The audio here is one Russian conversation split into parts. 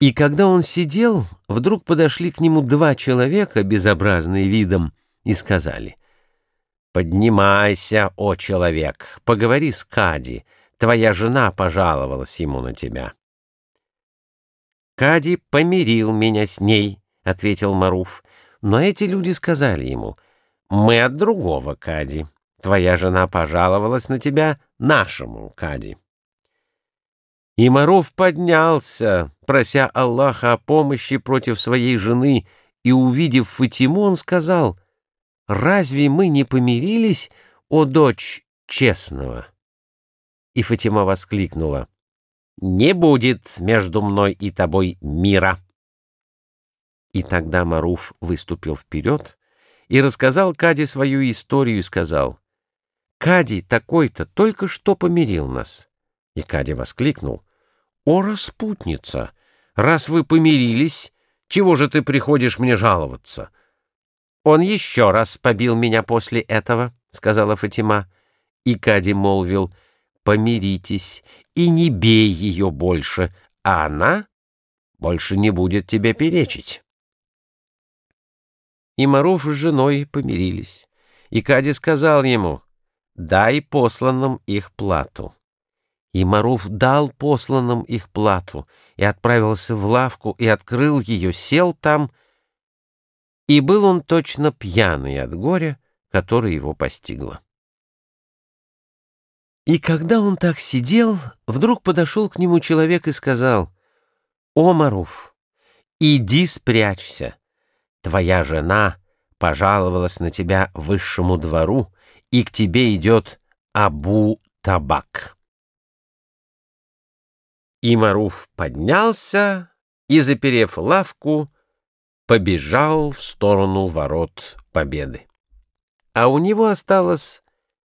И когда он сидел, вдруг подошли к нему два человека, безобразные видом, и сказали, «Поднимайся, о человек, поговори с Кади, твоя жена пожаловалась ему на тебя». «Кади помирил меня с ней», — ответил Маруф, но эти люди сказали ему, «Мы от другого Кади, твоя жена пожаловалась на тебя нашему Кади». И Маров поднялся, прося Аллаха о помощи против своей жены, и, увидев Фатиму, он сказал, «Разве мы не помирились, о дочь честного?» И Фатима воскликнула, «Не будет между мной и тобой мира». И тогда Маруф выступил вперед и рассказал Каде свою историю и сказал, «Кади такой-то только что помирил нас». И Кади воскликнул, «О, распутница, раз вы помирились, чего же ты приходишь мне жаловаться?» «Он еще раз побил меня после этого», — сказала Фатима. И Кади молвил, «Помиритесь и не бей ее больше, а она больше не будет тебе перечить». И Маруф с женой помирились. И Кади сказал ему, «Дай посланным их плату». И Маруф дал посланным их плату, и отправился в лавку, и открыл ее, сел там, и был он точно пьяный от горя, которое его постигло. И когда он так сидел, вдруг подошел к нему человек и сказал, «О, Маруф, иди спрячься, твоя жена пожаловалась на тебя высшему двору, и к тебе идет Абу Табак». И Маруф поднялся и, заперев лавку, побежал в сторону ворот победы. А у него осталось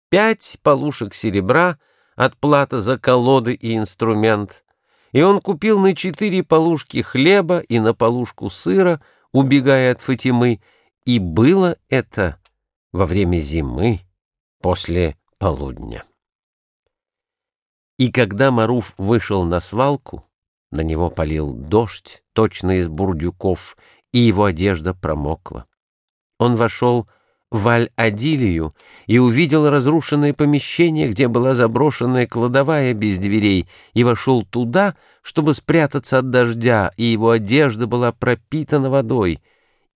пять полушек серебра от плата за колоды и инструмент, и он купил на четыре полушки хлеба и на полушку сыра, убегая от Фатимы, и было это во время зимы после полудня. И когда Маруф вышел на свалку, на него полил дождь, точно из бурдюков, и его одежда промокла. Он вошел в Аль-Адилию и увидел разрушенное помещение, где была заброшенная кладовая без дверей, и вошел туда, чтобы спрятаться от дождя, и его одежда была пропитана водой.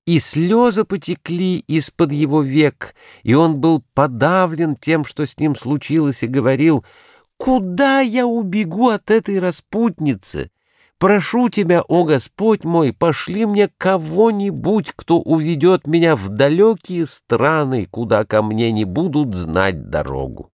И слезы потекли из-под его век, и он был подавлен тем, что с ним случилось, и говорил — Куда я убегу от этой распутницы? Прошу тебя, о Господь мой, пошли мне кого-нибудь, кто уведет меня в далекие страны, куда ко мне не будут знать дорогу.